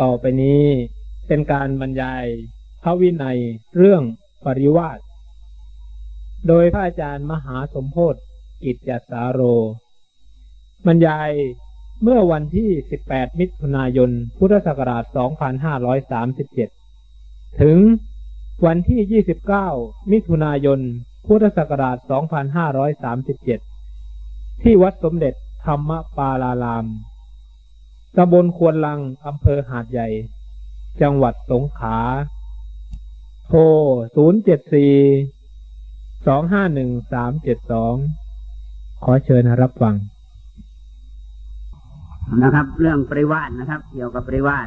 ต่อไปนี้เป็นการบรรยายพระวินัยเรื่องปริวาสโดยพระอาจารย์มหาสมโพธกิจจสาโร บรรยายเมื่อวันที่ 18 มิถุนายน พุทธศักราช 2537 ถึงวันที่ 29 มิถุนายน พุทธศักราช 2537 ที่วัดสมเด็จธรรมปาลาราม ตำบลควนลัง อำเภอหาดใหญ่ จังหวัดสงขลา โทร 074 251 372 ขอเชิญรับฟัง นะครับ เรื่องปริวาสนะครับ เกี่ยวกับปริวาส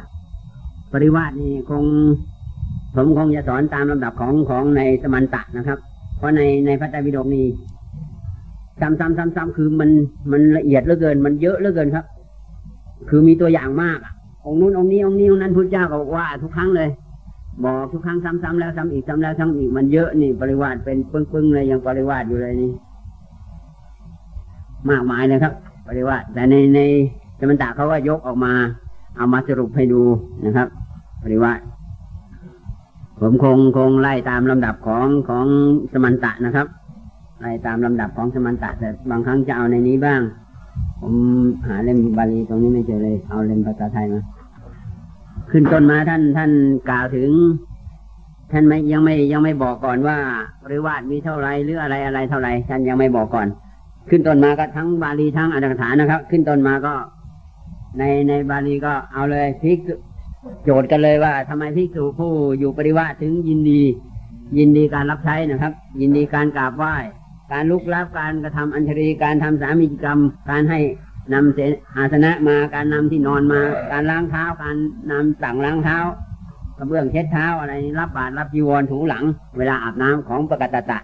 ปริวาสนี่คง ผมคงจะสอนตามลำดับของของในสมันตะนะครับ เพราะในในพระไตรปิฎกนี้ซ้ำซ้ำซ้ำซ้ำคือมันมันละเอียดเหลือเกิน มันเยอะเหลือเกินครับ คือมีตัวอย่างมากอะองนู้นองนี้องนี้องนั้นพุทธเจ้าก็บอกว่าทุกครั้งเลย บอกทุกครั้งซ้ำๆแล้วซ้ำอีกซ้ำแล้วซ้ำอีกมันเยอะนี่ ปริวาสเป็นปึ้งๆเลยยังปริวาสอยู่เลยนี่ มากมายเลยครับ ปริวาสแต่ในในสมันตะเขาก็ยกออกมา เอามาสรุปให้ดูนะครับ ปริวาสผมคงคงไล่ตามลำดับของของสมันตะนะครับไล่ตามลำดับของสมันตะแต่บางครั้งจะเอาในนี้บ้าง ผมหาเล่มบาลีตรงนี้ไม่เจอเลย เอาเล่มภาษาไทยมา ขึ้นต้นมาท่านท่านกล่าวถึง ท่านไม่ยังไม่ยังไม่บอกก่อนว่าปริวาสมีเท่าไรหรืออะไรอะไรเท่าไรท่านยังไม่บอกก่อน ขึ้นต้นมาก็ทั้งบาลีทั้งอัตถกถานะครับ ขึ้นต้นมาก็ ในในบาลีก็เอาเลยพิกโจทย์กันเลยว่าทำไมพิกษุผู้อยู่ปริวาถึงยินดี ยินดีการรับใช้นะครับ ยินดีการกราบไหว้ การลุกลับการกระทำอัญชลีการทำสามีกรรม การให้นำเสอาสนะมาการนำที่นอนมา การล้างเท้าการนำสั่งล้างเท้ากระเบื้องเช็ดเท้าอะไรนี้รับบาตรรับจีวรถูหลัง เวลาอาบน้ำของปกตตะ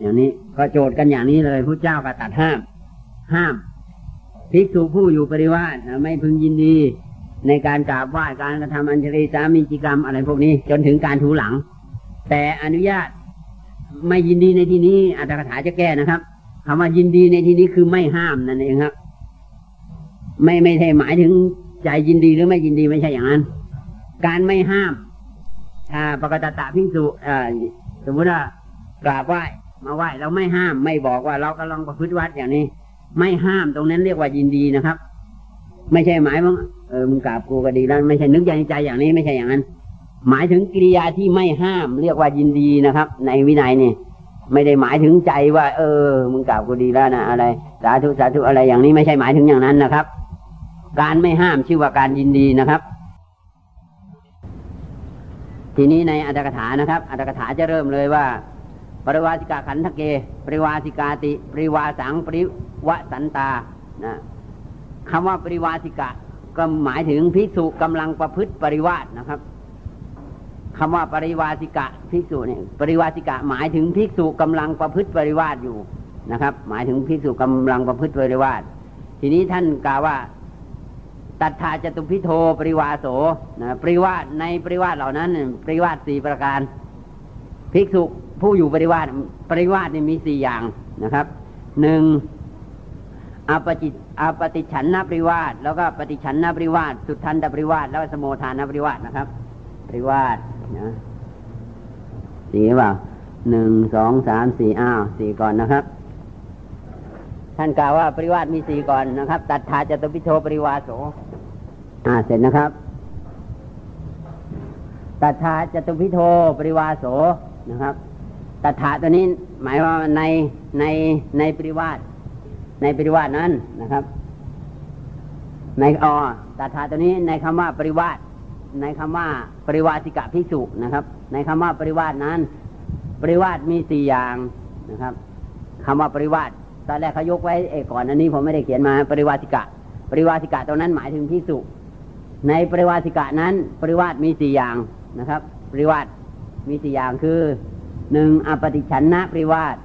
อย่างนี้ก็โจทย์กันอย่างนี้เลยพระเจ้าก็ตัดห้าม ห้ามภิกษุผู้อยู่ปริวาสไม่พึงยินดี ในการกราบไหว้การกระทำอัญชลีสามีจิกรรมอะไรพวกนี้ จนถึงการถูหลัง แต่อนุญาต ไม่ยินดีในที่นี้อัตถกถาจะแก้นะครับคำว่ายินดีในที่นี้คือไม่ห้ามนั่นเองครับ ไม่ไม่ใช่หมายถึงใจยินดีหรือไม่ยินดีไม่ใช่อย่างนั้น การไม่ห้ามอ่าปกตตะพิกษุอ่าสมมุติว่ากราบไหว้มาไหว้เราไม่ห้ามไม่บอกว่าเรากำลังประพฤติวัดอย่างนี้ ไม่ห้ามตรงนั้นเรียกว่ายินดีนะครับ ไม่ใช่หมายว่าเออมึงกราบกูก็ดีแล้ว ไม่ใช่นึกในใจอย่างนี้ไม่ใช่อย่างนั้น หมายถึงกิริยาที่ไม่ห้าม เรียกว่ายินดีนะครับ ในวินัยนี่ไม่ได้หมายถึงใจว่า เออมึงกราบกูดีแล้วนะอะไร สาธุสาธุอะไรอย่างนี้ไม่ใช่หมายถึงอย่างนั้นนะครับ การไม่ห้ามชื่อว่าการยินดีนะครับ ทีนี้ในอัตถกถานะครับอัตถกถาจะเริ่มเลยว่าปริวาสิกาขันธเก ปริวาสิกาติ ปริวาสังปริวสันตานะคำว่าปริวาสิกะ ก็หมายถึงภิกษุกำลังประพฤติปริวาสนะครับ คำว่าปริวาสิกะภิกษุเนี่ยปริวาสิกะหมายถึงภิกษุกำลังประพฤติปริวาสอยู่นะครับ หมายถึงภิกษุกำลังประพฤติปริวาสทีนี้ท่านกล่าวว่าตัทธาจตุพิโทปริวาโสนะปริวาสในปริวาสเหล่านั้น ปริวาสสี่ประการ ภิกษุผู้อยู่ปริวาสปริวาสนี่มีสี่อย่างนะครับหนึ่งอปจิตอปฏิฉันนปริวาสแล้วก็ปฏิฉันนปริวาสสุทันตปริวาสแล้วสมโมทานนปริวาสนะครับ ปริวาส นะสี่เปล่าหนึ่งสองสามสี่อ้าวสี่ก่อนนะครับ ท่านกล่าวว่าปริวาสมีสี่ก่อนนะครับ ตัดถาจตุพิโทปริวาโสอ่าเสร็จนะครับ ตัดถาจตุพิโทปริวาโสนะครับตัดถาตัวนี้หมายว่าในในในปริวาสในปริวาสนั้นนะครับ ในอตัดถาตัวนี้ในคำว่าปริวาส ในคำว่าปริวาสิกะภิกษุนะครับ ในคำว่าปริวาสนั้น ปริวาสมีสี่อย่างนะครับคำว่าปริวาสตอนแรกเขายกไว้เอก่อนอันนี้ผมไม่ได้เขียนมาปริวาสิกะ ปริวาสิกะตรงนั้นหมายถึงภิกษุในปริวาสิกะนั้น ปริวาสมีสี่อย่างนะครับ ปริวาสมีสี่อย่างคือหนึ่งอปฏิชันนะปริวาส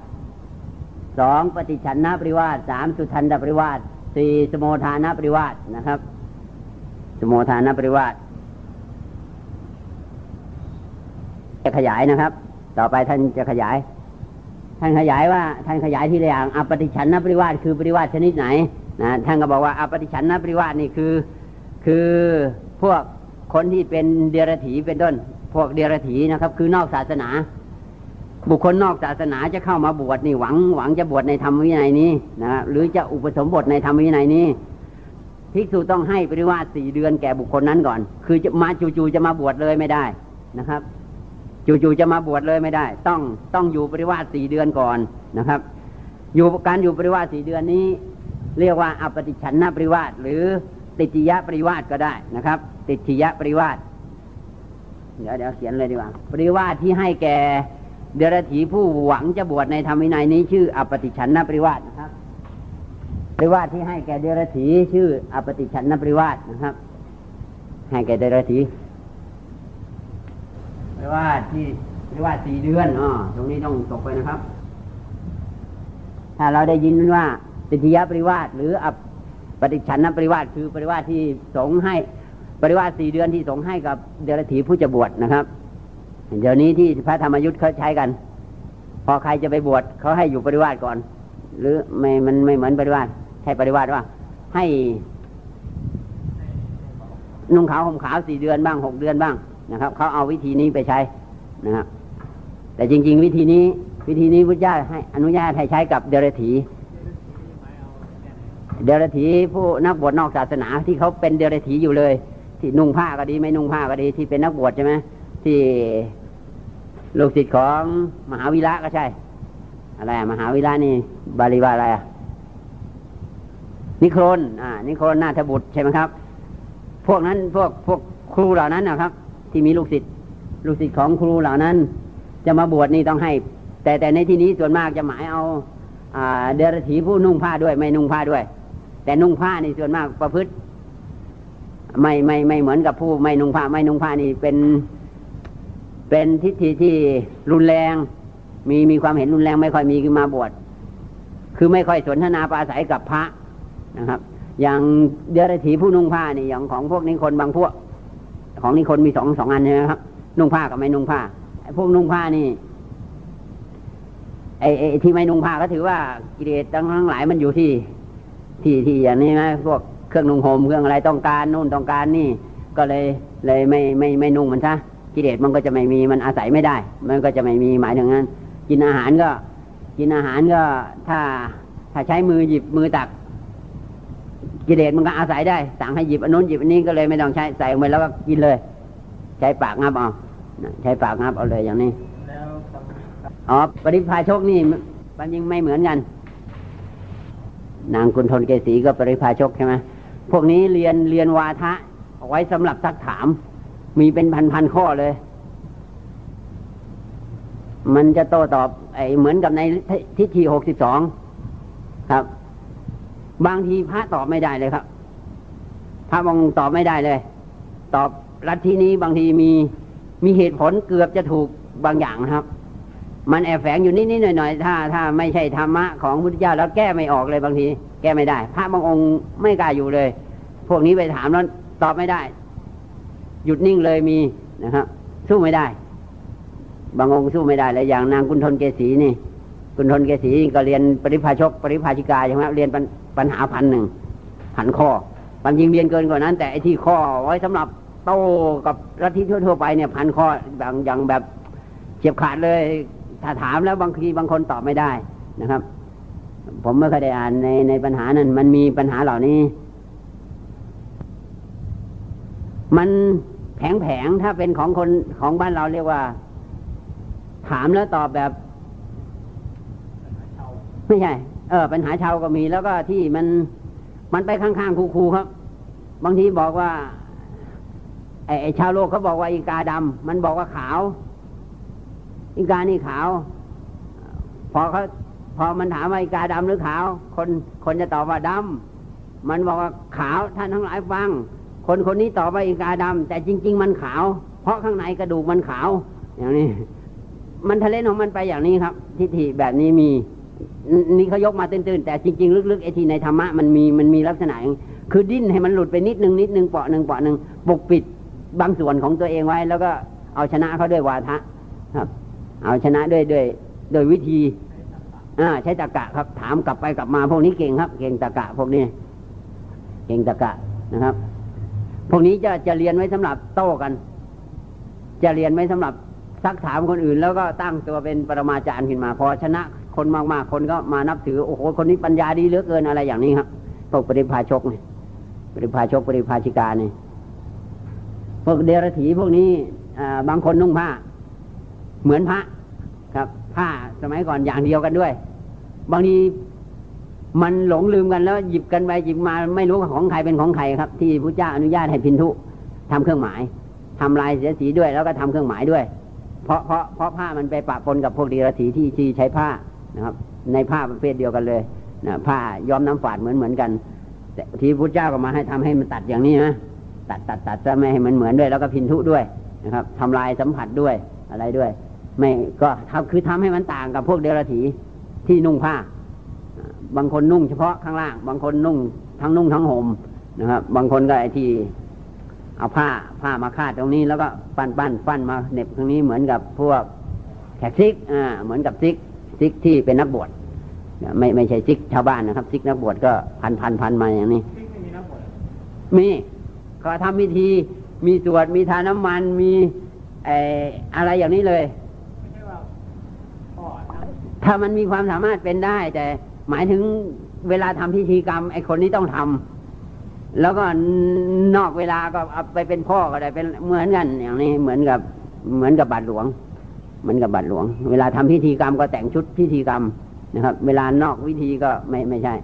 สองปฏิชันนะปริวาสสามสุทันตปริวาสสี่สโมทานะปริวาสนะครับสโมทานะปริวาส จะขยายนะครับ ต่อไปท่านจะขยาย ท่านขยายว่าท่านขยายที่อย่างอปฏิชันนปริวาสคือปริวาสชนิดไหนนะท่านก็บอกว่าอปฏิชันนปริวาสนี่คือ คือพวกคนที่เป็นเดรัจฉีเป็นต้น พวกเดรัจฉีนะครับ คือนอกศาสนา บุคคลนอกศาสนาจะเข้ามาบวชนี่หวังหวังจะบวชในธรรมวินัยนี้นะหรือจะอุปสมบทในธรรมวินัยนี้ภิกษุต้องให้ปริวาสสี่เดือนแก่บุคคลนั้นก่อน คือจะมาจู่ๆจะมาบวชเลยไม่ได้นะครับ จู่ๆจะมาบวชเลยไม่ได้ ต้องต้องอยู่ปริวาสสี่เดือนก่อนนะครับ อยู่การอยู่ปริวาสสี่เดือนนี้ เรียกว่าอปฏิชันนปริวาสหรือติจิยะปริวาสก็ได้นะครับ ติจิยะปริวาสเดี๋ยวเดี๋ยวเขียนเลยดีกว่าปริวาสที่ให้แก่เดรัจฉีผู้หวังจะบวชในธรรมวินัยนี้ชื่ออปฏิชันนปริวาสนะครับปริวาสที่ให้แก่เดรัจฉีชื่ออปฏิชันนปริวาสนะครับ ให้แก่เดรัจ ฉีปริวาที่ปริวาสี่เดือนอ๋อตรงนี้ต้องตกไปนะครับ ถ้าเราได้ยินว่าติทิยะปริวาสหรืออปฏิชันนปริวาสคือปริวาสที่สงให้ปริวาสสี่เดือนที่สงให้กับเดรัจฉีผู้จะบวชนะครับ เดี๋ยวนี้ที่พระธรรมยุทธ์เขาใช้กัน พอใครจะไปบวชเขาให้อยู่ปริวาสก่อน หรือไม่มันไม่เหมือนปริวาสใช่ปริวาสว่า ให้นุ่งขาวห่มขาวสี่เดือนบ้างหกเดือนบ้าง นะครับเขาเอาวิธีนี้ไปใช้นะครับแต่จริง ๆ วิธีนี้ วิธีนี้พุทธเจ้าให้อนุญาตให้ใช้กับเดรถีเดรถีผู้นักบวชนอกศาสนาที่เขาเป็นเดรถีอยู่เลย ที่นุ่งผ้าก็ดี ไม่นุ่งผ้าก็ดีที่เป็นนักบวชใช่ไหมที่ลูกศิษย์ของมหาวิระก็ใช่ อะไรมหาวิระนี่ บาลีว่าอะไรอะนิโครนอ่า นิโครนนาถบุตรใช่ไหมครับ พวกนั้นพวกพวกครูเหล่านั้นนะครับ ที่มีลูกศิษย์ลูกศิษย์ของครูเหล่านั้น จะมาบวชนี่ต้องให้ แต่แต่ในที่นี้ส่วนมากจะหมายเอาเดรัจฉีผู้นุ่งผ้าด้วย ไม่นุ่งผ้าด้วย แต่นุ่งผ้านี่ส่วนมากประพฤติ ไม่ไม่ไม่เหมือนกับผู้ไม่นุ่งผ้าไม่นุ่งผ้านี่เป็น เป็นทิฏฐิที่รุนแรง มีมีความเห็นรุนแรงไม่ค่อยมีขึ้นมาบวชคือไม่ค่อยสนทนาปราศัยกับพระนะครับ อย่างเดรัจฉีผู้นุ่งผ้านี่อย่างของพวกนี้คนบางพวก ของนี่คนมีสองสองอันใช่ไหมครับ นุ่งผ้ากับไม่นุ่งผ้าไอ้พวกนุ่งผ้านี่ไอ้ไอ้ที่ไม่นุ่งผ้าก็ถือว่ากิเลสทั้งหลายมันอยู่ที่ ที่ที่อย่างนี้นะพวกเครื่องนุ่งห่มเครื่องอะไรต้องการนู่นต้องการนี่ ก็เลยเลยไม่ไม่ไม่นุ่งมันซะกิเลสมันก็จะไม่มีมันอาศัยไม่ได้ มันก็จะไม่มีหมายถึงนั้น กินอาหารก็ กินอาหารก็ถ้าถ้าใช้มือหยิบมือตัก กิเลสมันก็อาศัยได้ สั่งให้หยิบอันนู้นหยิบอันนี้ก็เลยไม่ต้องใช้ใส่ลงไปแล้วก็กินเลย ใช้ปากงับเอาใช้ปากงับเอาเลยอย่างนี้อ๋อปริพาชกนี่มันยังไม่เหมือนกัน นางกุณฑลเกษีก็ปริพาชกใช่ไหมพวกนี้เรียนเรียนวาทะเอาไว้สำหรับซักถาม มีเป็นพันพันข้อเลย มันจะโต้ตอบไอ้เหมือนกับในทิฏฐิหกสิบสองครับ บางทีพระตอบไม่ได้เลยครับ พระบางตอบไม่ได้เลย ตอบรัฐที่นี้บางทีมีมีเหตุผลเกือบจะถูกบางอย่างนะครับ มันแอบแฝงอยู่นิดๆหน่อยๆถ้า ถ้าไม่ใช่ธรรมะของพุทธเจ้าแล้วแก้ไม่ออกเลยบางที แก้ไม่ได้ พระบางองค์ไม่กล้าอยู่เลย พวกนี้ไปถามแล้วตอบไม่ได้ หยุดนิ่งเลยมีนะครับสู้ไม่ได้ บางองค์สู้ไม่ได้เลยอย่างนางกุณฑลเกษีนี่ กุณฑลเกษีก็เรียนปริพาชก ปริพาชิกาใช่ไหมเรียน ปัญหาพันหนึ่งหันข้อความจริงเรียนเกินกว่านั้น แต่ไอ้ที่ข้อไว้สำหรับโต้กับรัฐที่ทั่วๆไปเนี่ยพันข้อบางอย่างแบบเฉียบขาดเลยถ้าถามแล้วบางทีบางคนตอบไม่ได้นะครับ ผมไม่เคยได้อ่านในในปัญหานั้น มันมีปัญหาเหล่านี้ มันแผงแผงถ้าเป็นของคนของบ้านเราเรียกว่า ถามแล้วตอบแบบ ไม่ใช่ เออปัญหาชาวก็มีแล้วก็ที่มันมันไปข้างๆคูๆครับ บางทีบอกว่าไอ้ชาวโลกเขาบอกว่าอีกาดำมันบอกว่าขาว อีกานี่ขาว พอเขาพอมันถามว่าอีกาดำหรือขาว คนคนจะตอบว่าดำมันบอกว่าขาวท่านทั้งหลายฟัง คนคนนี้ตอบว่าอีกาดำแต่จริง ๆ มันขาว เพราะข้างในกระดูกมันขาว อย่างนี้ มันทะเลนของมันไปอย่างนี้ครับ ทิฏฐิแบบนี้มี นี่เขายกมาตื้นๆแต่จริง ๆ ลึกๆไอ้ที่ในธรรมะมันมีมันมีลักษณะคือดิ้นให้มันหลุดไปนิดนึงนิดนึงเปาะหนึ่งเปาะหนึ่งปกปิดบางส่วนของตัวเองไว้ แล้วก็เอาชนะเขาด้วยวาทะครับ เอาชนะด้วยด้วยโดยวิธีอ่าใช้ตะกะครับ ถามกลับไปกลับมาพวกนี้เก่งครับ เก่งตะกะพวกนี้ เก่งตะกะนะครับ พวกนี้จะจะเรียนไว้สำหรับโต้กัน จะเรียนไว้สำหรับซักถามคนอื่น แล้วก็ตั้งตัวเป็นปรมาจารย์ขึ้นมาพอชนะ คนมากๆ คนก็มานับถือ โอ้โห คนนี้ปัญญาดีเหลือเกินอะไรอย่างนี้ครับพวกปริพาชกเนี่ยปริพาชกปริพาชิกาเนี่ยพวกเดรถีพวกนี้บางคนนุ่งผ้า เหมือนพระครับ ผ้าสมัยก่อนอย่างเดียวกันด้วย บางทีมันหลงลืมกันแล้ว หยิบกันไปหยิบมาไม่รู้ของใครเป็นของใครครับ ที่พระเจ้าอนุญาตให้พินทุทำเครื่องหมายทำลายเสียสีด้วยแล้วก็ทำเครื่องหมายด้วย เพราะเพราะเพราะผ้ามันไปปะปนกับพวกดีรถีที่ที่ใช้ผ้า นะครับ ในผ้าประเภทเดียวกันเลยนะผ้าย้อมน้ำฝาดเหมือนเหมือนกัน แต่ทีพระเจ้าก็มาให้ทำให้มันตัดอย่างนี้นะตัดตัดตัดจะไม่ให้มันเหมือนด้วย แล้วก็พินทุด้วยนะครับทำลายสัมผัสด้วยอะไรด้วย ไม่ก็ทำคือทำให้มันต่างกับพวกเดียรถีย์ที่นุ่งผ้า บางคนนุ่งเฉพาะข้างล่าง บางคนนุ่งทั้งนุ่งทั้งห่มนะครับ บางคนก็ไอที่เอาผ้าผ้ามาคาดตรงนี้แล้วก็ปั้นปั้นปั้นมาเน็บตรงนี้เหมือนกับพวกแขกซิกข์อ่าเหมือนกับซิกข์ ซิกข์ที่เป็นนักบวชไม่ไม่ใช่ซิกข์ชาวบ้านนะครับ ซิกข์นักบวชก็พันพันพันมาอย่างนี้มีเขาทำพิธีมีสวดมีทาน้ำมันมีไออะไรอย่างนี้เลยถ้ามันมีความสามารถเป็นได้ แต่หมายถึงเวลาทำพิธีกรรมไอคนนี้ต้องทำแล้วก็นอกเวลาก็เอาไปเป็นพ่อก็ได้เป็นเหมือนกันอย่างนี้เหมือนกับเหมือนกับบาทหลวง เหมือนกับบาทหลวง เวลาทำพิธีกรรมก็แต่งชุดพิธีกรรมนะครับ เวลานอกวิธีก็ไม่ไม่ใช่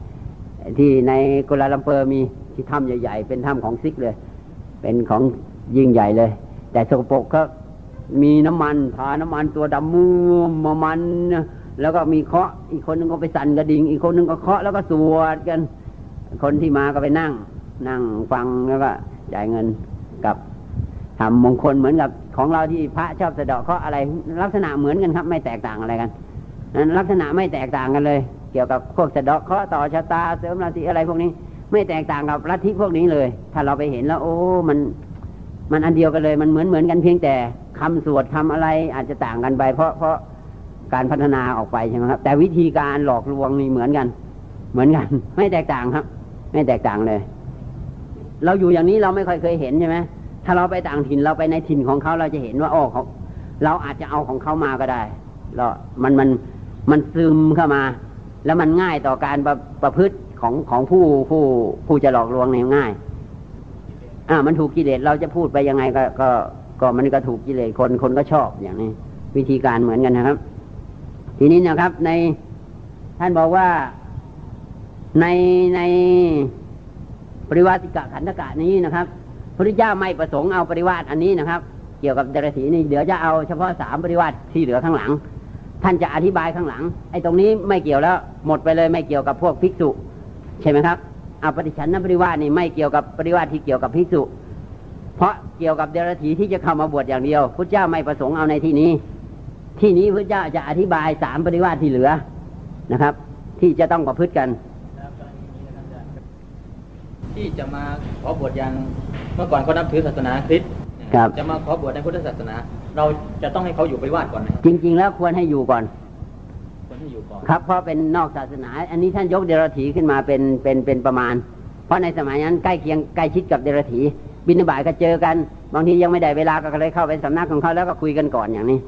ที่ในกุลาลัมเปอร์มีที่ถ้ำใหญ่ ๆ เป็นถ้ำของซิกเลย เป็นของยิ่งใหญ่เลย แต่สกปรกก็มีน้ำมันทาน้ำมันตัวดำมือมามันแล้วก็มีเคาะอีกคนนึงก็ไปสั่นกระดิ่ง อีกคนนึงก็เคาะแล้วก็สวดกัน คนที่มาก็ไปนั่ง นั่งฟังแล้วก็จ่ายเงินกับ ทำมงคลเหมือนกับของเราที่พระชอบสะเดาะเคาะอะไรลักษณะเหมือนกันครับ ไม่แตกต่างอะไรกันนั้นลักษณะไม่แตกต่างกันเลย เกี่ยวกับพวกสะเดาะเคาะต่อชะตาเสริมราศีอะไรพวกนี้ ไม่แตกต่างกับลัทธิพวกนี้เลย ถ้าเราไปเห็นแล้ว โอ้ มันมันอันเดียวกันเลย มันเหมือนเหมือนกันเพียงแต่คำสวดคำอะไรอาจจะต่างกันไป เพราะเพราะการพัฒนาออกไปใช่ไหมครับ แต่วิธีการหลอกลวงนี่เหมือนกัน เหมือนกัน ไม่แตกต่างครับ ไม่แตกต่างเลย เราอยู่อย่างนี้เราไม่ค่อยเคยเห็นใช่ไหม ถ้าเราไปต่างถิ่นเราไปในถิ่นของเขาเราจะเห็นว่าโอ้เขาเราอาจจะเอาของเขามาก็ได้เรามันมันมันซึมเข้ามา แล้วมันง่ายต่อการประประพฤติของของผู้ผู้ผู้จะหลอกลวงเนี่ยง่าย อ่า มันถูกกิเลสเราจะพูดไปยังไงก็ก็ก็มันก็ถูกกิเลสคนคนก็ชอบอย่างนี้ วิธีการเหมือนกันนะครับ ทีนี้นะครับ ในท่านบอกว่าในในปริวาติกะขันธกะนี้นะครับ พระพุทธเจ้าไม่ประสงค์เอาปริวาสอันนี้นะครับ เกี่ยวกับเดรัจฉีนี่เดี๋ยวจะเอาเฉพาะสามปริวาสที่เหลือข้างหลัง ท่านจะอธิบายข้างหลังไอ้ตรงนี้ไม่เกี่ยวแล้วหมดไปเลยไม่เกี่ยวกับพวกภิกษุ ใช่ไหมครับเอาปฏิชันนปริวาสนี่ไม่เกี่ยวกับปริวาสที่เกี่ยวกับภิกษุ เพราะเกี่ยวกับเดรัจฉีที่จะเข้ามาบวชอย่างเดียวพระเจ้าไม่ประสงค์เอาในที่นี้ ที่นี้พระเจ้าจะอธิบายสามปริวาสที่เหลือนะครับ ที่จะต้องประพฤติกัน ที่จะมาขอบวชอย่างเมื่อก่อนเขานับถือศาสนาคริสต์จะมาขอบวชในพุทธศาสนา เราจะต้องให้เขาอยู่ปริวาสก่อนไหมจริง ๆ แล้วควรให้อยู่ก่อนควรให้อยู่ก่อนครับเพราะเป็นนอกศาสนา อันนี้ท่านยกเดรัจฉีขึ้นมาเป็นเป็นเป็นประมาณ เพราะในสมัยนั้นใกล้เคียงใกล้ชิดกับเดรัจฉีบินบายก็เจอกัน บางทียังไม่ได้เวลาก็เลยเข้าไปสำนักของเขาแล้วก็คุยกันก่อนอย่างนี้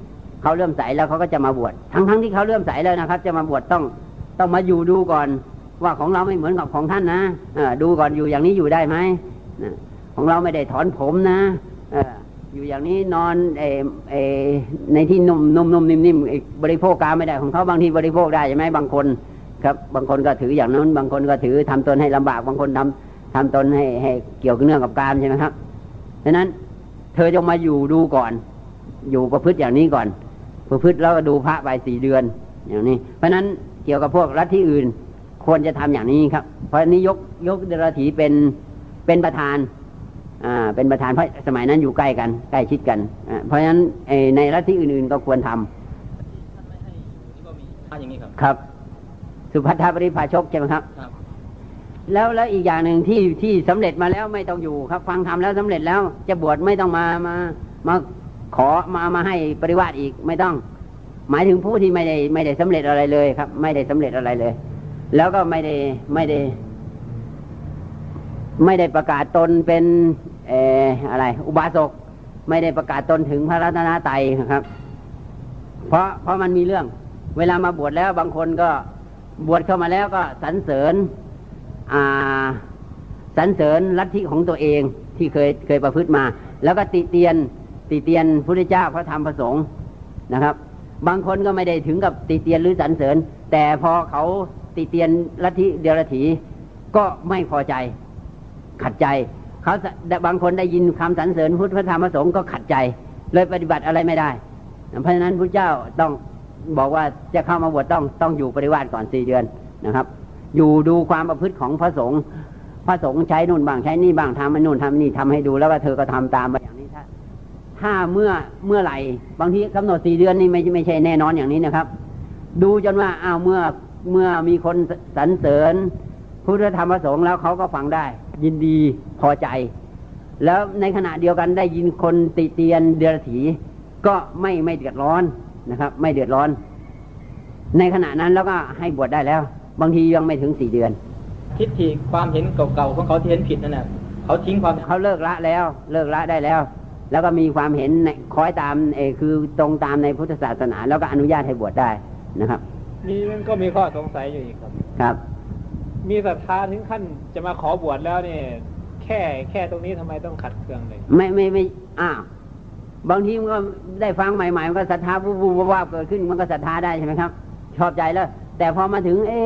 เขาเริ่มใสแล้วเขาก็จะมาบวชทั้งๆทที่เขาเริ่มใสแล้วนะครับ จะมาบวชต้องต้องมาอยู่ดูก่อน ว่าของเราไม่เหมือนกับของท่านนะดูก่อนอยู่อย่างนี้อยู่ได้ไหมของเราไม่ได้ถอนผมนะอยู่อย่างนี้นอนเอเอในที่นุ่มนุ่มนุ่มนิ่มนิ่มบริโภคกาไม่ได้ของเขาบางทีบริโภคได้ใช่ไหมบางคน ครับ บางคนก็ถืออย่างนั้น บางคนก็ถือทำตนให้ลำบาก บางคนทำทำตนให้ให้เกี่ยวกับเนื่องกับการใช่ไหมครับดังนั้น เธอจงมาอยู่ดูก่อน อยู่ประพฤติอย่างนี้ก่อน ประพฤติแล้วก็ดูพระไปสี่เดือน อย่างนี้ เพราะนั้นเกี่ยวกับพวกรัฐที่อื่น ควรจะทำอย่างนี้ครับ เพราะนี้ยกยกเดรถีเป็นเป็นประธานอ่าเป็นประธานเพราะสมัยนั้นอยู่ใกล้กันใกล้ชิดกันอ่าเพราะฉะนั้นในรัฐที่อื่นๆก็ควรทำครับ สุภัทาปริภาชกใช่ไหมครับแล้วแล้วอีกอย่างหนึ่งที่ที่สำเร็จมาแล้วไม่ต้องอยู่ครับ ฟังทำแล้วสำเร็จแล้วจะบวชไม่ต้องมามามาขอมามาให้ปริวาสอีกไม่ต้อง หมายถึงผู้ที่ไม่ได้ไม่ได้สำเร็จอะไรเลยครับ ไม่ได้สำเร็จอะไรเลย แล้วก็ไม่ได้ไม่ได้ ไม่ได้ประกาศตนเป็นเอออะไร อุบาสกไม่ได้ประกาศตนถึงพระรัตนตรัยครับ เพราะเพราะมันมีเรื่อง เวลามาบวชแล้วบางคนก็บวชเข้ามาแล้วก็สรรเสริญอ่าสรรเสริญลัทธิของตัวเองที่เคยเคยประพฤติมา แล้วก็ติเตียนติเตียนพระเจ้าพระธรรมพระสงฆ์นะครับ บางคนก็ไม่ได้ถึงกับติเตียนหรือสรรเสริญ แต่พอเขา ติเตียนลัทธิเดียรถีก็ไม่พอใจ ขัดใจเขาบางคนได้ยินคำสรรเสริญพุทธธรรมพระสงฆ์ก็ขัดใจ เลยปฏิบัติอะไรไม่ได้ เพราะฉะนั้นพระเจ้าต้องบอกว่าจะเข้ามาบวชต้องต้องอยู่ปริวาสก่อนสี่เดือนนะครับ อยู่ดูความประพฤติของพระสงฆ์พระสงฆ์ใช้นู่นบ้างใช้นี่บ้างทำนู่นทำนี่ทำให้ดูแล้วว่าเธอก็ทำตามไปอย่างนี้ถ้าถ้าเมื่อเมื่อไหร่บางทีกำหนดสี่เดือนนี่ไม่ไม่ใช่แน่นอนอย่างนี้นะครับ ดูจนว่าอ้าวเมื่อ เมื่อมีคนสรรเสริญพุทธธรรมประสงค์แล้วเขาก็ฟังได้ ยินดีพอใจ แล้วในขณะเดียวกันได้ยินคนติเตียนเดือดถีก็ไม่ไม่เดือดร้อนนะครับ ไม่เดือดร้อน ในขณะนั้นแล้วก็ให้บวชได้แล้ว บางทียังไม่ถึงสี่เดือน ทิฏฐิความเห็นเก่าๆของเขาที่เห็นผิดนั่นแหละเขาทิ้งความเขาเลิกละแล้ว เลิกละได้แล้ว แล้วก็มีความเห็นคอยตามเอคือตรงตามในพุทธศาสนา แล้วก็อนุญาตให้บวชได้นะครับ นี่มันก็มีข้อสงสัยอยู่อีกครับ ครับ มีศรัทธาถึงขั้นจะมาขอบวชแล้วเนี่ยแค่แค่ตรงนี้ทำไมต้องขัดเคืองเลย ไม่ไม่ไม่อ้าวบางทีมันก็ได้ฟังใหม่ๆมันก็ศรัทธาวูบวูบว่าเกิดขึ้น มันก็ศรัทธาได้ใช่ไหมครับ ชอบใจแล้ว แต่พอมาถึง เอ๊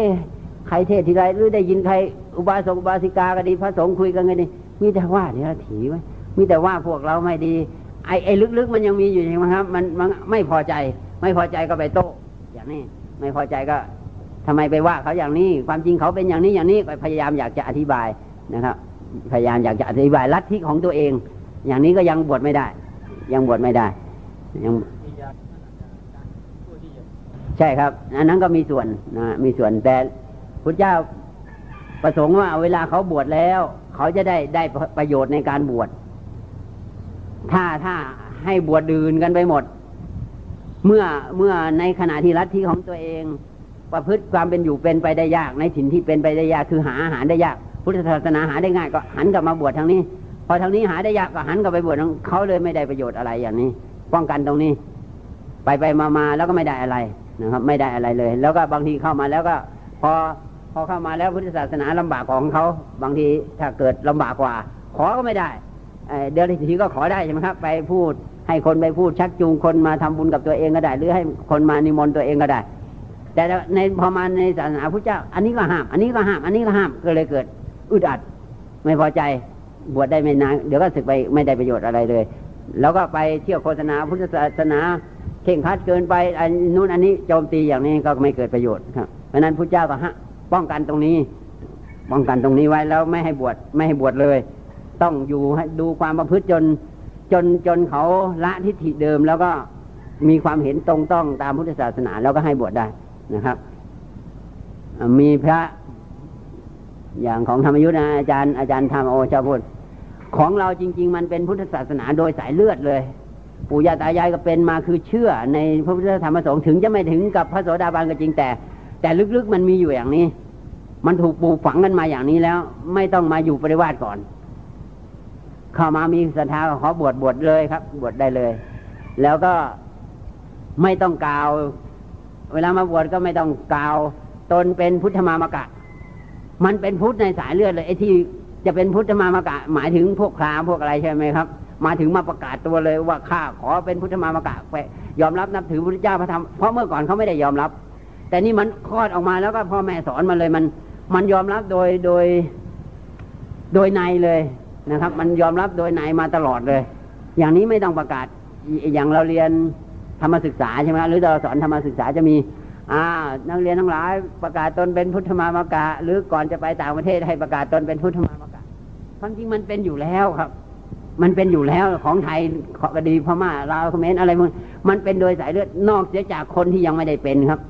ใครเทศทีไรหรือได้ยินใครอุบาสกอุบาสิกาก็ดีพระสงฆ์คุยกันไงดีมีแต่ว่าเนี่ยถีไว้มีแต่ว่าพวกเราไม่ดีไอ้ไอ้ลึกๆ มันยังมีอยู่ใช่ไหมครับ มันมันไม่พอใจ ไม่พอใจก็ไปโต้อย่างนี้ ไม่พอใจก็ทำไมไปว่าเขาอย่างนี้ ความจริงเขาเป็นอย่างนี้อย่างนี้ก็พยายามอยากจะอธิบายนะครับ พยายามอยากจะอธิบายลัทธิของตัวเอง อย่างนี้ก็ยังบวชไม่ได้ ยังบวชไม่ได้ ยังใช่ครับอันนั้นก็มีส่วนนะมีส่วนแต่พระเจ้าประสงค์ว่าเวลาเขาบวชแล้ว เขาจะได้ได้ประโยชน์ในการบวชถ้าถ้าให้บวชดื่นกันไปหมด เมื่อเมื่อในขณะที่รัฐที่ของตัวเอง ประพฤติความเป็นอยู่เป็นไปได้ยาก ในถิ่นที่เป็นไปได้ยากคือหาอาหารได้ยาก พุทธศาสนาหาได้ง่ายก็หันกลับมาบวชทางนี้ พอทางนี้หาได้ยากก็หันกลับไปบวชเขาเลยไม่ได้ประโยชน์อะไรอย่างนี้ ป้องกันตรงนี้ ไปไปมามาแล้วก็ไม่ได้อะไรนะครับ ไม่ได้อะไรเลย แล้วก็บางทีเข้ามาแล้วก็ พอพอเข้ามาแล้วพุทธศาสนาลำบากของเขาบางทีถ้าเกิดลำบากกว่า ขอก็ไม่ได้เดี๋ยวทีก็ขอได้ใช่ไหมครับ ไปพูด ให้คนไปพูดชักจูงคนมาทำบุญกับตัวเองก็ได้ หรือให้คนมานิมนต์ตัวเองก็ได้ แต่ในพอมาในศาสนาพุทธเจ้า อันนี้ก็ห้าม อันนี้ก็ห้าม อันนี้ก็ห้ามก็เลยเกิด อึดอัด ไม่พอใจบวชได้ไม่นานเดี๋ยวก็สึกไปไม่ได้ประโยชน์อะไรเลย แล้วก็ไปเที่ยวโฆษณาพุทธศาสนาเข่งคัดเกินไปอันนู้นอันนี้โจมตีอย่างนี้ก็ไม่เกิดประโยชน์ครับเพราะนั้นพระเจ้าก็ฮะป้องกันตรงนี้ ป้องกันตรงนี้ไว้แล้วไม่ให้บวชไม่ให้บวชเลย ต้องอยู่ให้ดูความประพฤติจน จนจนเขาละทิฏฐิเดิมแล้วก็มีความเห็นตรงต้องตามพุทธศาสนาแล้วก็ให้บวชได้นะครับ มีพระอย่างของธรรมยุทธ์นะอาจารย์อาจารย์ธรรมโอชาพุทธของเราจริง ๆ มันเป็นพุทธศาสนาโดยสายเลือดเลย ปู่ย่าตายายก็เป็นมาคือเชื่อในพระพุทธธรรมประสงค์ถึงจะไม่ถึงกับพระโสดาบันก็จริงแต่ แต่ลึกๆมันมีอยู่อย่างนี้ มันถูกปลูกฝังกันมาอย่างนี้แล้ว ไม่ต้องมาอยู่ปริวาสก่อน เข้ามามีศรัทธาขอบวชบวชเลยครับ บวชได้เลย แล้วก็ไม่ต้องกล่าว เวลามาบวชก็ไม่ต้องกล่าว ตนเป็นพุทธมามกะ มันเป็นพุทธในสายเลือดเลยไอ้ที่จะเป็นพุทธมามกะ หมายถึงพวกพราหมณ์พวกอะไรใช่ไหมครับ มาถึงมาประกาศตัวเลยว่าข้าขอเป็นพุทธมามกะไปยอมรับนับถือพระเจ้าพระธรรมเพราะเมื่อก่อนเขาไม่ได้ยอมรับ แต่นี่มันคลอดออกมาแล้วก็พ่อแม่สอนมาเลยมัน มันยอมรับโดยโดย โดยในเลย นะครับ มันยอมรับโดยในมาตลอดเลย อย่างนี้ไม่ต้องประกาศอย่างเราเรียนธรรมศึกษาใช่ไหมหรือเราสอนธรรมศึกษาจะมีอ่านักเรียนทั้งหลายประกาศตนเป็นพุทธมามกะ หรือก่อนจะไปต่างประเทศให้ประกาศตนเป็นพุทธมามกะความจริงมันเป็นอยู่แล้วครับ มันเป็นอยู่แล้วของไทยขอกดีพม่าลาวเขมรอะไรมันมันเป็นโดยสายเลือดนอกเสียจากคนที่ยังไม่ได้เป็นครับ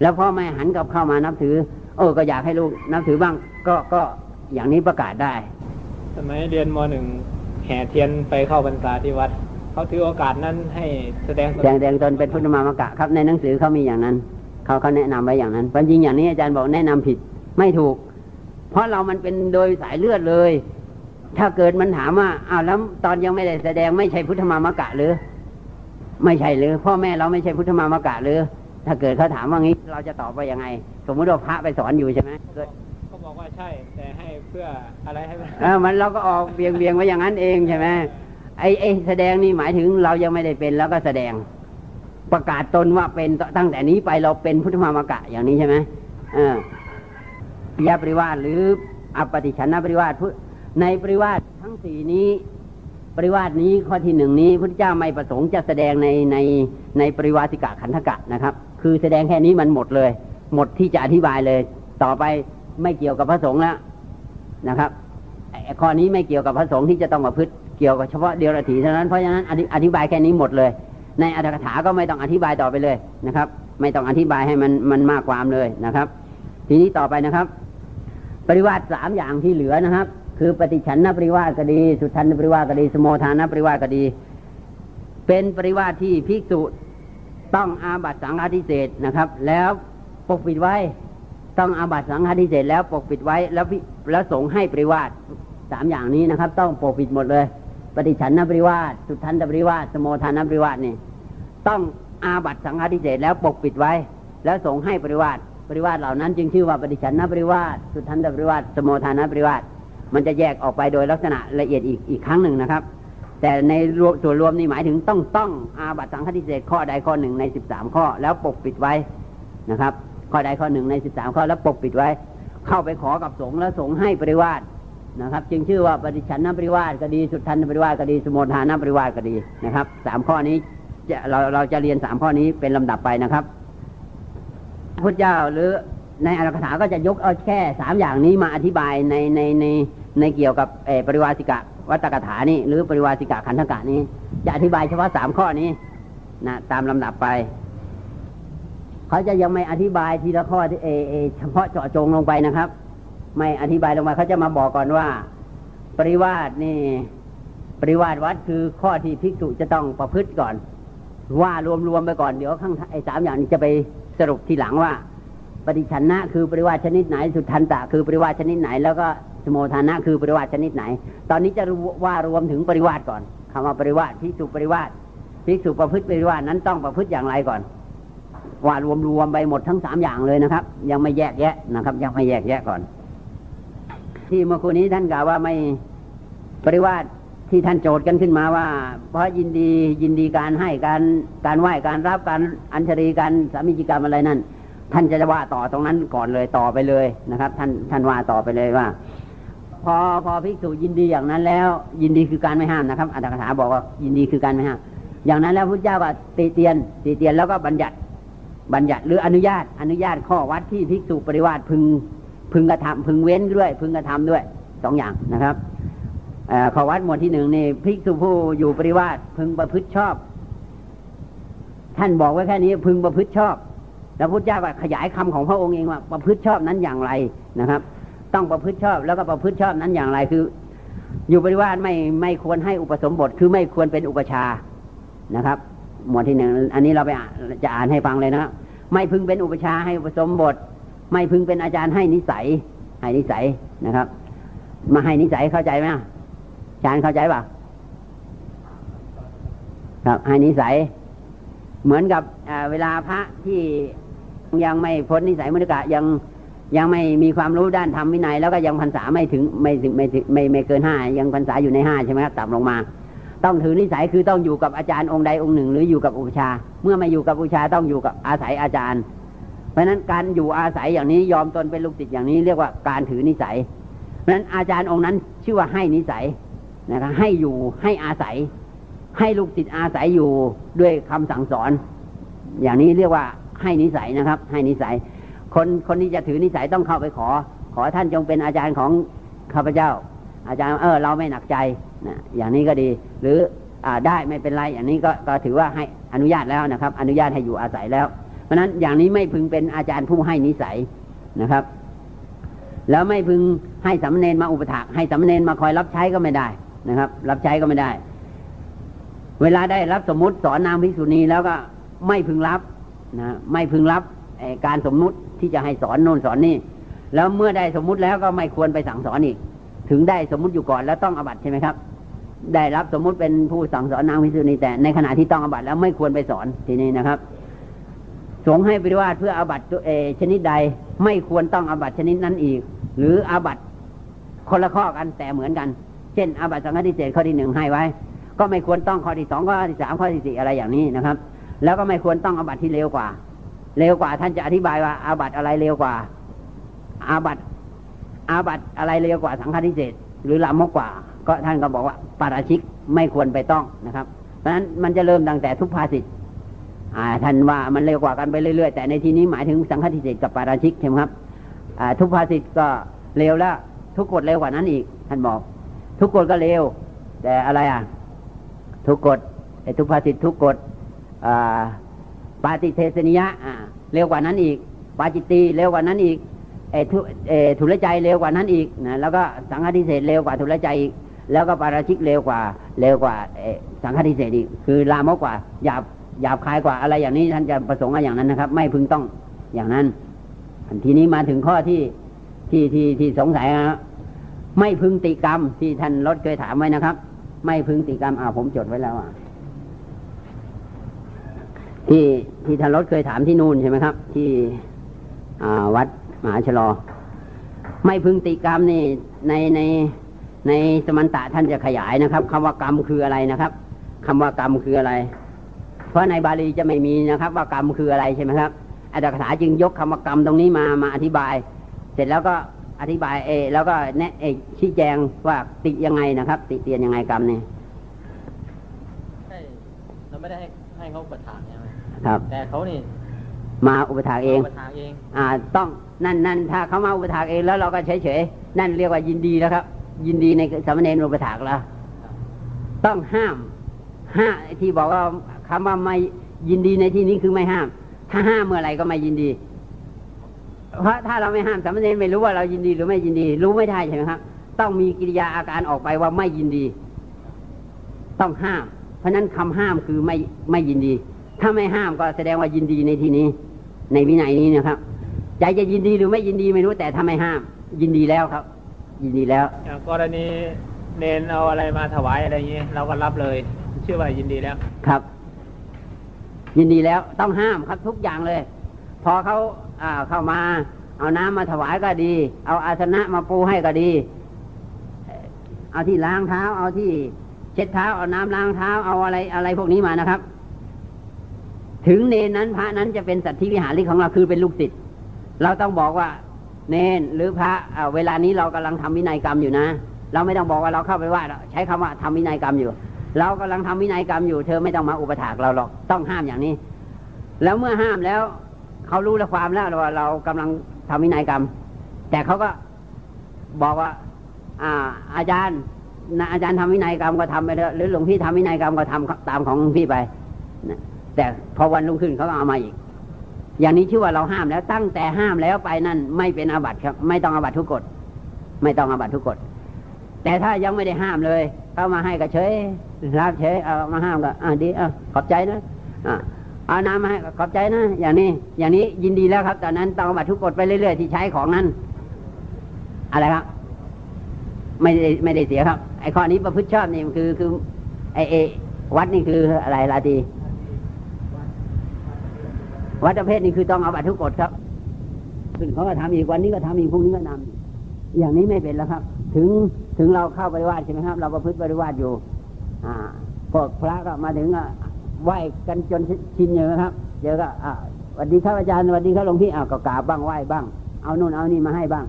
แล้วพ่อแม่หันกลับเข้ามานับถือ โอ้ก็อยากให้ลูกนับถือบ้าง ก็ก็อย่างนี้ประกาศได้ สมัยเรียนมหนึ่งแห่เทียนไปเข้าพรรษาที่วัด เขาถือโอกาสนั้นให้แสดงแสดงตนเป็นพุทธมามกะครับในหนังสือเขามีอย่างนั้น เขาเขาแนะนำไว้อย่างนั้นความจริงอย่างนี้อาจารย์บอกแนะนำผิดไม่ถูก เพราะเรามันเป็นโดยสายเลือดเลย ถ้าเกิดมันถามว่าอ้าวแล้วตอนยังไม่ได้แสดงไม่ใช่พุทธมามกะหรือ ไม่ใช่หรือ พ่อแม่เราไม่ใช่พุทธมามกะหรือ ถ้าเกิดเขาถามว่างี้เราจะตอบว่ายังไง สมมติว่าพระไปสอนอยู่ใช่ไหมเกิด บอกว่าใช่ แต่ให้เพื่ออะไรให้เออมันเราก็ออกเบียงเบียงไว้อย่างนั้นเองใช่ไหมไอ้ไอ้แสดงนี่หมายถึงเรายังไม่ได้เป็นแล้วก็แสดงประกาศตนว่าเป็นตั้งแต่นี้ไปเราเป็นพุทธมามกะอย่างนี้ใช่ไหมเออยาปริวาสหรืออปฏิชันนปริวาสในปริวาสทั้งสี่นี้ ปริวาสนี้ข้อที่หนึ่งนี้พระเจ้าไม่ประสงค์จะแสดงในในในปริวาสิกะขันธกะนะครับ คือแสดงแค่นี้มันหมดเลย หมดที่จะอธิบายเลย ต่อไป ไม่เกี่ยวกับพระสงฆ์แล้วนะครับข้อนี้ไม่เกี่ยวกับพระสงฆ์ที่จะต้องมาพึ่เกี่ยวกับเฉพาะเดียวรถีเท่านั้นเพราะฉะนั้นอธิบายแค่นี้หมดเลย ในอัตถกถาก็ไม่ต้องอธิบายต่อไปเลยนะครับ ไม่ต้องอธิบายให้มันมันมากความเลยนะครับ ทีนี้ต่อไปนะครับ ปริวาสสามอย่างที่เหลือนะครับ คือปฏิฉันนปริวาสก็ดี สุทันนปริวาสก็ดีสมโมทานนปริวาสก็ดี เป็นปริวาสที่ภิกษุต้องอาบัตสังฆาทิเศษนะครับ แล้วปกปิดไว้ ต้องอาบัตสังฆาทิเศษแล้วปกปิดไว้แล้วแล้วสงให้ปริวาสสามอย่างนี้นะครับ ต้องปกปิดหมดเลย ปฏิฉันนปริวาสสุทันตปริวาสสมโมทานนปริวาสนี่ ต้องอาบัตสังฆาทิเศษแล้วปกปิดไว้ แล้วส่งให้ปริวาสปริวาสเหล่านั้น จึงชื่อว่าปฏิฉันนปริวาสสุทันตปริวาสสมโมทานนปริวาสมันจะแยกออกไปโดยลักษณะละเอียดอีกอีกครั้งหนึ่งนะครับ แต่ในส่วนรวมนี่หมายถึงต้องต้องอาบัตสังฆทิเศษข้อใดข้อหนึ่งในสิบสามข้อ แล้วปกปิดไว้นะครับ ข้อใดข้อหนึ่งในสิบสามข้อแล้วปกปิดไว้ เข้าไปขอกับสงฆ์แล้วสงฆ์ให้ปริวาสนะครับ จึงชื่อว่าปฏิชันนปริวาสก็ดีสุทันนปริวาสก็ดีสมุทฐานปริวาสก็ดีนะครับสามข้อนี้จะเราเราจะเรียนสามข้อนี้เป็นลำดับไปนะครับพระเจ้าหรือในอรักถาก็จะยกเอาแค่สามอย่างนี้มาอธิบายในในในในเกี่ยวกับปริวาสิกะวัตกถานี้หรือปริวาสิกะขันธกะนี้ จะอธิบายเฉพาะสามข้อนี้นะตามลำดับไป เขาจะยังไม่อธิบายทีละข้อที่เอเอเฉพาะเจาะจงลงไปนะครับ ไม่อธิบายลงมาเขาจะมาบอกก่อนว่า ปริวาสนี่ ปริวาสวัดคือข้อที่ภิกษุจะต้องประพฤติก่อน ว่ารวมๆไปก่อนเดี๋ยวข้างไอ้สามอย่างนี้จะไปสรุปทีหลังว่า ปฏิชันนะคือปริวาสชนิดไหน สุทันตะคือปริวาสชนิดไหน แล้วก็สมุทานะคือปริวาสชนิดไหน ตอนนี้จะว่ารวมถึงปริวาสก่อนคำว่าปริวาสภิกษุปริวาสภิกษุประพฤติปริวาสนั้นต้องประพฤติอย่างไรก่อน ว่ารวมๆไปหมดทั้งสามอย่างเลยนะครับ ยังไม่แยกแยะนะครับ ยังไม่แยกแยะก่อน ที่เมื่อคู่นี้ท่านกล่าวว่าไม่ปริวาสที่ท่านโจทย์กันขึ้นมาว่า เพราะยินดียินดีการให้การการไหว้การรับการอัญชรีการสามีจิกรรมอะไรนั่นท่านจะว่าต่อตรงนั้นก่อนเลยต่อไปเลยนะครับ ท่านท่านว่าต่อไปเลยว่า พอพอภิกษุยินดีอย่างนั้นแล้ว ยินดีคือการไม่ห้ามนะครับอัตถกถาบอกว่ายินดีคือการไม่ห้ามอย่างนั้นแล้วพุทธเจ้าก็ตีเตียนตีเตียนแล้วก็บัญญัติ บัญญัติหรืออนุญาตอนุญาตข้อวัดที่ภิกษุปริวาสพึงพึงกระทำพึงเว้นด้วย พึงกระทำด้วยสองอย่างนะครับขอวัดหมวดที่หนึ่งนี่ภิกษุผู้อยู่ปริวาสพึงประพฤติชอบ ท่านบอกไว้แค่นี้พึงประพฤติชอบแล้วพุทธเจ้าก็ขยายคำของพระองค์เองว่าประพฤติชอบนั้นอย่างไรนะครับ ต้องประพฤติชอบแล้วก็ประพฤติชอบนั้นอย่างไรคือ อยู่ปริวาสไม่ไม่ควรให้อุปสมบทคือไม่ควรเป็นอุปชานะครับ หมวดที่หนึ่งอันนี้เราไปจะอ่านให้ฟังเลยนะไม่พึงเป็นอุปชาให้อุปสมบท ไม่พึงเป็นอาจารย์ให้นิสัย ให้นิสัยนะครับ มาให้นิสัยเข้าใจไหมอาจารย์เข้าใจป่ะครับให้นิสัย เหมือนกับเวลาพระที่ยังไม่พ้นนิสัยมนุษย์ยังยังไม่มีความรู้ด้านธรรมวินัยแล้วก็ยังพรรษาไม่ถึงไม่ถึงไม่ไม่ไม่เกินห้ายังพรรษาอยู่ในห้าใช่ไหมครับต่ำลงมา ต้องถือนิสัยคือต้องอยู่กับอาจารย์องค์ใดองค์หนึ่ง หรืออยู่กับอุปชา เมื่อม่อยู่กับอุปชาต้องอยู่กับอาศัยอาจารย์ เพราะฉะนั้นการอยู่อาศัยอย่างนี้ยอมตนเป็นลูกศิษย์อย่างนี้เรียกว่าการถือนิสัย เพราะฉะนั้นอาจารย์องค์นั้นชื่อว่าให้นิสัยนะครับให้อยู่ให้อาศัย ให้ลูกศิษย์อาศัยอยู่ด้วยคำสั่งสอน อย่างนี้เรียกว่าให้นิสัยนะครับ ให้นิสัย คนคนที่จะถือนิสัยต้องเข้าไปขอ ขอท่านจงเป็นอาจารย์ของข้าพเจ้า อาจารย์เออเราไม่หนักใจ นะอย่างนี้ก็ดี หรืออได้ไม่เป็นไรอย่างนี้ก็ก็ถือว่าให้อนุญาตแล้วนะครับ อนุญาตให้อยู่อาศัยแล้ว เพราะนั้นอย่างนี้ไม่พึงเป็นอาจารย์ผู้ให้นิสัยนะครับ แล้วไม่พึงให้สามเณรมาอุปถัมภ์ให้สามเณรมาคอยรับใช้ก็ไม่ได้นะครับ รับใช้ก็ไม่ได้ เวลาได้รับสมมุติสอนนางภิกษุณีแล้วก็ไม่พึงรับนะไม่พึงรับการสมมุติที่จะให้สอนโน่นสอนนี่แล้วเมื่อได้สมมุติแล้วก็ไม่ควรไปสั่งสอนอีก ถึงได้สมมุติอยู่ก่อนแล้วต้องอบัตใช่ไหมครับ ได้รับสมมุติเป็นผู้สั่งสอนนางพิสุนีแต่ในขณะที่ต้องอบัตแล้วไม่ควรไปสอนทีนี้นะครับ สงให้ปริวาสเพื่ออบัตเอชนิดใดไม่ควรต้องอบัตชนิดนั้นอีก หรืออบัตคนละข้อกันแต่เหมือนกัน เช่นอบัตสังฆทิเศษข้อที่หนึ่งให้ไว้ ก็ไม่ควรต้องข้อที่สองข้อที่สามข้อที่สี่อะไรอย่างนี้นะครับ แล้วก็ไม่ควรต้องอบัตที่เร็วกว่า เร็วกว่าท่านจะอธิบายว่าอาบัตอะไรเร็วกว่าอาบัตอาบัตอะไรเร็วกว่าสังฆทิเศษหรือลามกกว่า ก็ท่านก็บอกว่าปาราชิกไม่ควรไปต้องนะครับ เพราะฉะนั้นมันจะเริ่มตั้งแต่ทุกภาสิทท่านว่ามันเร็วกว่ากันไปเรื่อยๆ แต่ในที่นี้หมายถึงสังฆทิเศษกับปาราชิกใช่ไหมครับทุกภาสิทก็เร็วแล้วทุกกฎเร็วกว่านั้นอีก ท่านบอก ทุกกฎก็เร็ว แต่อะไรอะ ทุกกฎไอ้ทุกภาสิททุกกฎปาติเทสนิยะเร็วกว่านั้นอีก ปาจิตตีเร็วกว่านั้นอีกเอทุเอ้ทุลใจเร็วกว่านั้นอีกนะแล้วก็สังฆทิเศษเร็วกว่าทุลใจอีก แล้วก็ปาราชิกเร็วกว่าเร็วกว่าสังฆทิเศษอีกคือลามกกว่าหยาบหยาบคายกว่าอะไรอย่างนี้ท่านจะประสงค์อะไรอย่างนั้นนะครับ ไม่พึงต้องอย่างนั้น ทีนี้มาถึงข้อที่ที่ที่ที่สงสัยนะไม่พึงติกรรมที่ท่านรถเคยถามไว้นะครับ ไม่พึงติกรรมอ่าผมจดไว้แล้วอะที่ที่ท่านรถเคยถามที่นู่นใช่ไหมครับ ที่วัดมหาชลอ ไม่พึงติกรรมนี่ในใน ในสมันตะท่านจะขยายนะครับคำว่ากรรมคืออะไรนะครับคำว่ากรรมคืออะไร เพราะในบาลีจะไม่มีนะครับ ว่ากรรมคืออะไรใช่ไหมครับอาจารย์ษาจึงยกคำว่ากรรมตรงนี้มามาอธิบาย เสร็จแล้วก็อธิบายเอ แล้วก็แนะเอชี้แจงว่าติยังไงนะครับ ติเตียนยังไงกรรมเนี่ยเราไม่ได้ให้ให้เขาประทานใช่ไหมครับ แต่เขานี่มาอุปถากเองอุปถากเอง อ่า ต้องนั่นนั่นถ้าเขามาอุปถากเองแล้วเราก็เฉยเฉยนั่นเรียกว่ายินดีแล้วครับ ยินดีในสมณเณรอุปถากแล้วต้องห้ามห้าที่บอกว่าคำว่าไม่ยินดีในที่นี้คือไม่ห้าม ถ้าห้ามเมื่อไหร่ก็ไม่ยินดี เพราะถ้าเราไม่ห้ามสมณเณรไม่รู้ว่าเรายินดีหรือไม่ยินดี รู้ไม่ได้ใช่ไหมครับ ต้องมีกิริยาอาการออกไปว่าไม่ยินดี ต้องห้าม เพราะนั้นคำห้ามคือไม่ไม่ยินดี ถ้าไม่ห้ามก็แสดงว่ายินดีในที่นี้ ในวินัยนี้นะครับใจจะยินดีหรือไม่ยินดีไม่รู้แต่ถ้าไม่ห้าม ยินดีแล้วครับ ยินดีแล้วอย่างกรณีเนนเอาอะไรมาถวายอะไรอย่างนี้เราก็รับเลยชื่อว่ายินดีแล้ว ครับ ยินดีแล้วต้องห้ามครับทุกอย่างเลย พอเขาอ่าเข้ามา เอาน้ำมาถวายก็ดี เอาอาสนะมาปูให้ก็ดี เอาที่ล้างเท้า เอาที่เช็ดเท้าเอาน้ำล้างเท้าเอาอะไรอะไรพวกนี้มานะครับ ถึงเนนนั้นพระนั้นจะเป็นสัตธิวิหาริกของเราคือเป็นลูกศิษย์เราต้องบอกว่า เนนหรือพระเวลานี้เรากำลังทำวินัยกรรมอยู่นะ เราไม่ต้องบอกว่าเราเข้าไปว่าใช้คำว่าทำวินัยกรรมอยู่ เรากำลังทำวินัยกรรมอยู่ เธอไม่ต้องมาอุปถากเราหรอกต้องห้ามอย่างนี้ แล้วเมื่อห้ามแล้วเขารู้ล้วความแล้วว่าเรากำลังทำวินัยกรรม แต่เขาก็บอกว่า อ่า อาจารย์อาจารย์ทำวินัยกรรมก็ทำไปเถอะหรือหลวงพี่ทำวินัยกรรมก็ทำตามของพี่ไปแต่พอวันรุ่งขึ้นเขาก็เอามาอีก อย่างนี้ชื่อว่าเราห้ามแล้วตั้งแต่ห้ามแล้วไปนั่นไม่เป็นอาบัติครับ ไม่ต้องอาบัติทุกกฎไม่ต้องอาบัติทุกกฎแต่ถ้ายังไม่ได้ห้ามเลย เข้ามาให้ก็เฉยรับเฉยเอามาห้ามก็อ่าดีอะขอบใจนะอ่าเอาน้ำมาให้ขอบใจนะอย่างนี้ อย่างนี้ยินดีแล้วครับ ตอนนั้นต้องอาบัติทุกกฎไปเรื่อยๆที่ใช้ของนั้น อะไรครับ ไม่ได้ไม่ได้เสียครับไอ้ข้อนี้ประพฤติชอบนี่คือคือไอ้วัดนี่คืออะไรลาตี วัดประเภทนี้คือต้องเอาบัตรทุกกฎครับขึ้นเขาก็ทำอีกวันนี้ก็ทำอีกพรุ่งนี้ก็ทำอย่างนี้ไม่เป็นแล้วครับ ถึงถึงเราเข้าไปวาดใช่ไหมครับ เราประพฤติปฏิวัติอยู่ อ่าพวกพระก็มาถึงอะไหว้กันจนชินเยอะครับเจอก็อ่าสวัสดีครับอาจารย์สวัสดีครับหลวงพี่อ่าก็กราบบ้างไหว้บ้าง เอานู่นเอานี่มาให้บ้าง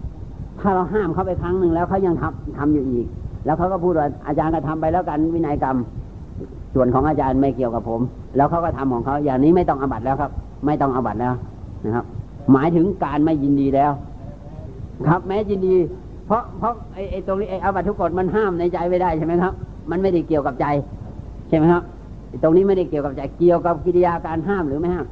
ถ้าเราห้ามเขาไปครั้งหนึ่งแล้วเขายังทำทำอยู่อีก แล้วเขาก็พูดว่าอาจารย์ก็ทำไปแล้วกันวินัยกรรม ส่วนของอาจารย์ไม่เกี่ยวกับผม แล้วเขาก็ทำของเขาอย่างนี้ไม่ต้องอบัตแล้วครับ ไม่ต้องอาบัตแล้วนะครับ หมายถึงการไม่ยินดีแล้ว ครับ แม้ยินดี เพราะเพราะไอ้ไอ้ตรงนี้ไอ้อาบัตทุกกฎมันห้ามในใจไม่ได้ใช่ไหมครับ มันไม่ได้เกี่ยวกับใจ ใช่ไหมครับตรงนี้ไม่ได้เกี่ยวกับใจเกี่ยวกับกิริยาการห้ามหรือไม่ห้าม